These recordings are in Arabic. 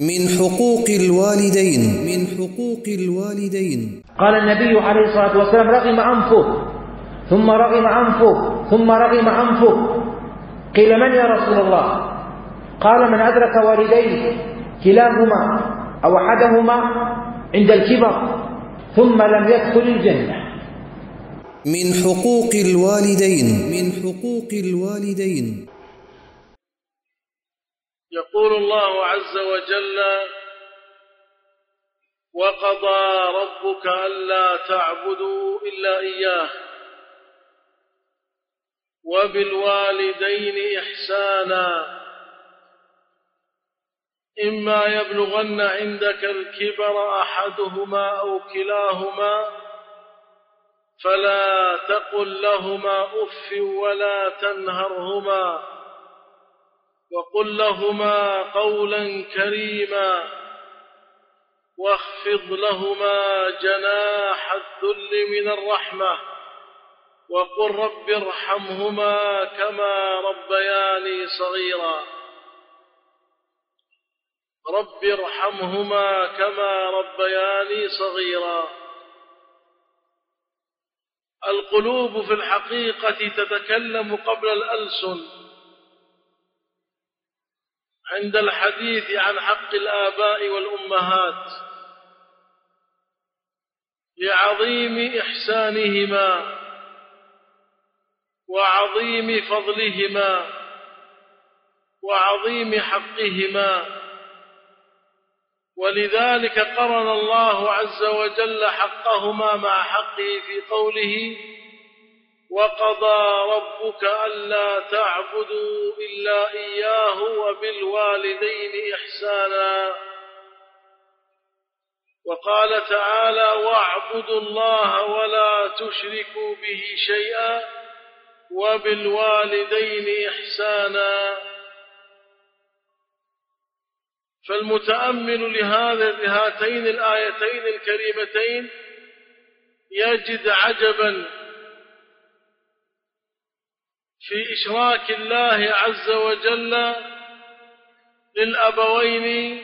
من حقوق الوالدين. من حقوق الوالدين. قال النبي عليه الصلاة والسلام رغم أنفه ثم رغم أنفه ثم رغم أنفه قيل من يا رسول الله؟ قال من أدرك والديه كلاهما أو أحدهما عند الكبر ثم لم يدخل الجنة. من حقوق الوالدين. من حقوق الوالدين. يقول الله عز وجل وقضى ربك ألا تعبدوا إلا إياه وبالوالدين إحسانا إما يبلغن عندك الكبر أحدهما أو كلاهما فلا تقل لهما أف ولا تنهرهما وقل لهما قولا كريما واخفض لهما جناح الذل من الرحمة وقل رب ارحمهما كما ربياني صغيرا. رب ارحمهما كما ربياني صغيرا. القلوب في الحقيقة تتكلم قبل الألسن. عند الحديث عن حق الآباء والأمهات لعظيم إحسانهما وعظيم فضلهما وعظيم حقهما. ولذلك قرن الله عز وجل حقهما مع حقه في قوله وقضى ربك ألا تعبدوا إلا إياه وبالوالدين إحسانا. وقال تعالى واعبدوا الله ولا تشركوا به شيئا وبالوالدين إحسانا. فالمتأمل لهاتين الآيتين الكريمتين يجد عجبا في إشراك الله عز وجل للأبوين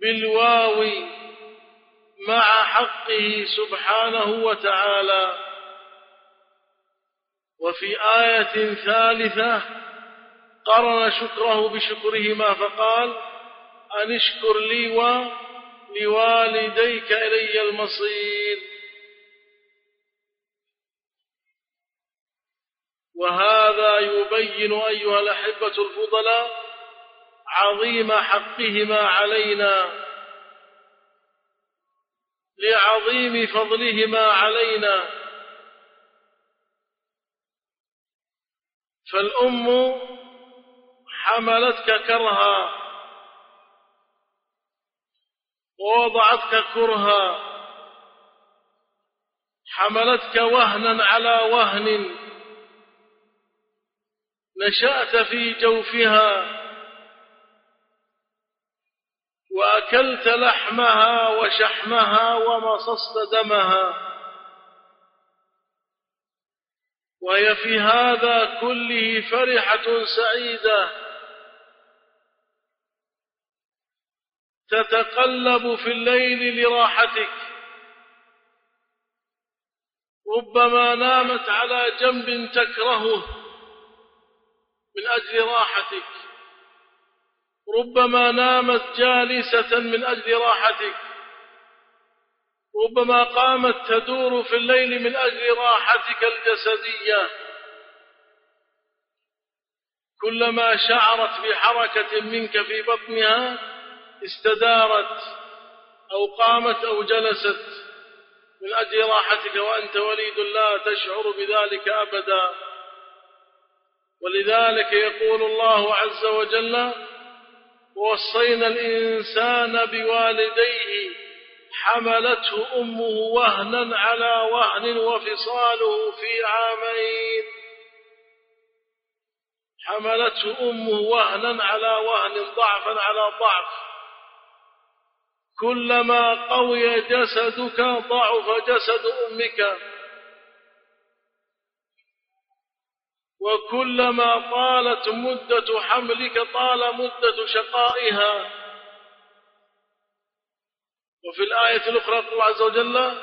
بالواو مع حقه سبحانه وتعالى. وفي آية ثالثة قرن شكره بشكرهما فقال أن اشكر لي ولوالديك إلي المصير. وهذا يبين أيها الأحبة الفضلاء عظيم حقهما علينا لعظيم فضلهما علينا. فالأم حملتك كرها ووضعتك كرها حملتك وهنا على وهن. نشأت في جوفها وأكلت لحمها وشحمها ومصصت دمها. وهي في هذا كله فرحة سعيدة. تتقلب في الليل لراحتك. ربما نامت على جنب تكرهه. من أجل راحتك. ربما نامت جالسة من أجل راحتك. ربما قامت تدور في الليل من أجل راحتك الجسدية. كلما شعرت بحركة منك في بطنها استدارت أو قامت أو جلست من أجل راحتك وأنت وليد لا تشعر بذلك أبدا. ولذلك يقول الله عز وجل ووصينا الإنسان بوالديه حملته أمه وهنا على وهن وفصاله في عامين. حملته أمه وهنا على وهن ضعفا على ضعف. كلما قوي جسدك ضعف جسد أمك. وكلما طالت مدة حملك طال مدة شقائها. وفي الآية الأخرى قال الله عز وجل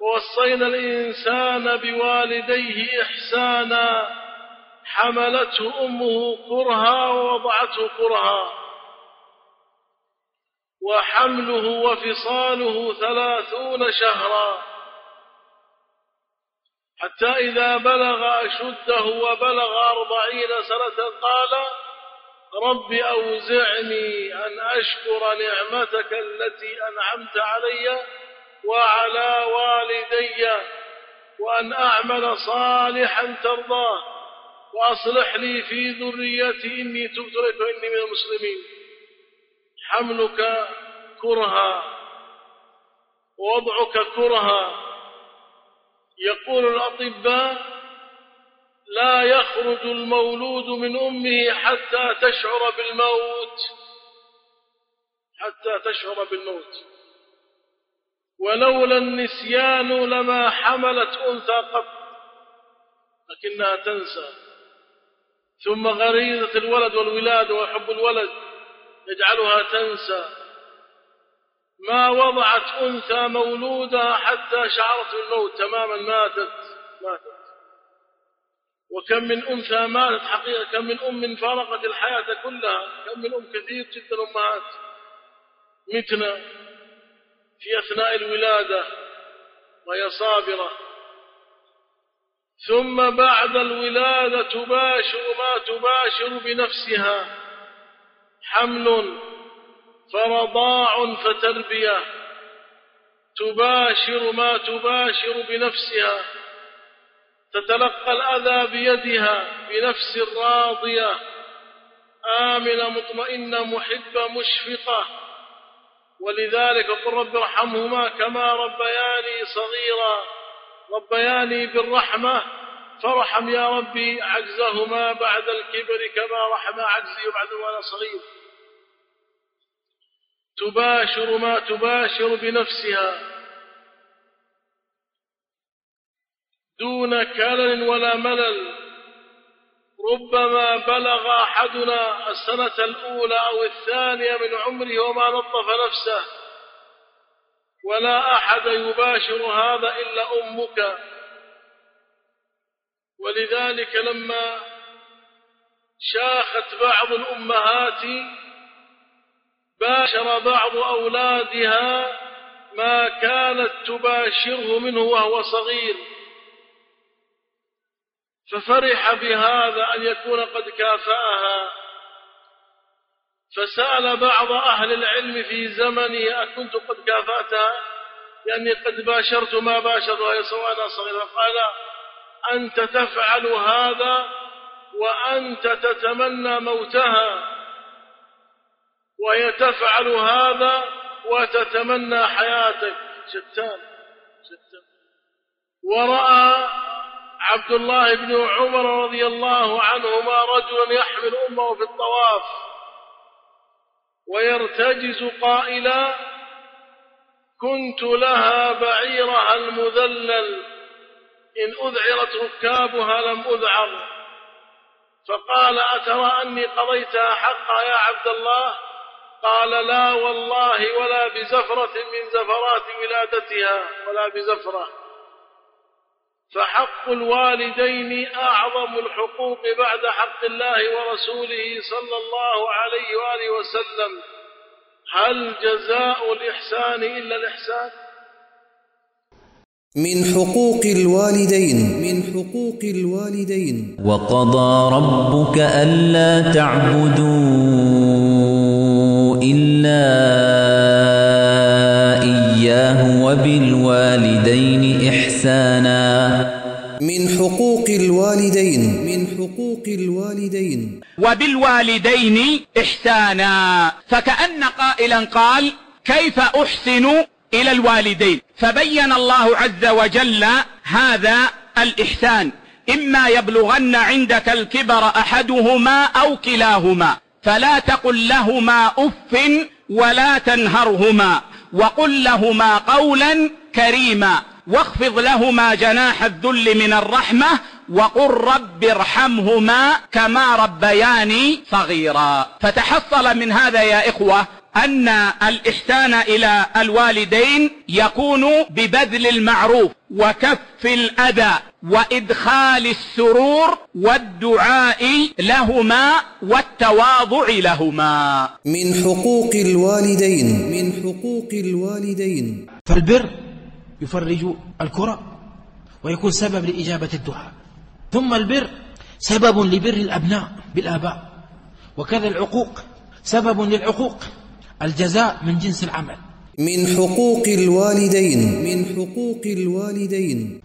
ووصينا الإنسان بوالديه إحسانا حملته أمه كرها ووضعته كرها. وحمله وفصاله ثلاثون شهرا. حتى إذا بلغ أشده وبلغ أربعين سنة قال رب أوزعني أن أشكر نعمتك التي أنعمت علي وعلى والدي وأن أعمل صالحا ترضاه وأصلح لي في ذريتي إني تبت إليك وإني من المسلمين. حملك كرها ووضعك كرها يقول الأطباء لا يخرج المولود من أمه حتى تشعر بالموت حتى تشعر بالموت. ولولا النسيان لما حملت أنثى قط لكنها تنسى. ثم غريزة الولد والولادة وحب الولد يجعلها تنسى. ما وضعت أنثى مولودها حتى شعرت بالموت تماما ماتت. ماتت. وكم من أنثى ماتت حقيقة. كم من أم فارقت الحياة كلها. كم من أم كثير جدا أمهات متنا في أثناء الولادة وهي صابرة. ثم بعد الولادة تباشر ما تباشر بنفسها. حمل فرضاع فتربية تباشر ما تباشر بنفسها تتلقى الأذى بيدها بنفس راضية آمنة مطمئنة محبة مشفقة ولذلك قل رب ارحمهما كما ربياني صغيرا ربياني بالرحمة فارحم يا ربي عجزهما بعد الكبر كما رحم عجزي بعد وأنا صغير تباشر ما تباشر بنفسها. دون كلل ولا ملل. ربما بلغ أحدنا السنة الأولى أو الثانية من عمره وما نظف نفسه. ولا أحد يباشر هذا إلا أمك. ولذلك لما شاخت بعض الأمهات باشر بعض أولادها ما كانت تباشره منه وهو صغير. ففرح بهذا أن يكون قد كافأها. فسأل بعض أهل العلم في زمنه أكنت قد كافأتها لأني قد باشرت ما باشرت وهي سواء صغيرة. قال أنت تفعل هذا وأنت تتمنى موتها. وهي تفعل هذا وتتمنى حياتك. شتان شتان. ورأى عبد الله بن عمر رضي الله عنهما رجلا يحمل أمه في الطواف ويرتجز قائلا كنت لها بعيرها المذلل إن أذعرت ركابها لم أذعر. فقال أترى أني قضيتها حقا يا عبد الله؟ قال لا والله ولا بزفرة من زفرات ولادتها ولا بزفرة. فحق الوالدين أعظم الحقوق بعد حق الله ورسوله صلى الله عليه وآله وسلم. هل جزاء الإحسان إلا الإحسان؟ من حقوق الوالدين. من حقوق الوالدين. وقضى ربك ألا تعبدوا. إلا إياه وبالوالدين إحسانا. من حقوق الوالدين من حقوق الوالدين. وبالوالدين إحسانا. فكأن قائلا قال كيف أحسن إلى الوالدين؟ فبين الله عز وجل هذا الإحسان. إما يبلغن عندك الكبر أحدهما أو كلاهما. فلا تقل لهما أف ولا تنهرهما وقل لهما قولا كريما واخفض لهما جناح الذل من الرحمة وقل رب ارحمهما كما ربياني صغيرا. فتحصل من هذا يا إخوة أن الإحسان إلى الوالدين يكون ببذل المعروف وكف الأذى وإدخال السرور والدعاء لهما والتواضع لهما. من حقوق الوالدين. من حقوق الوالدين. فالبر يفرج الكرة ويكون سبب لإجابة الدعاء. ثم البر سبب لبر الأبناء بالآباء. وكذا العقوق سبب للعقوق. الجزاء من جنس العمل. من حقوق الوالدين. من حقوق الوالدين.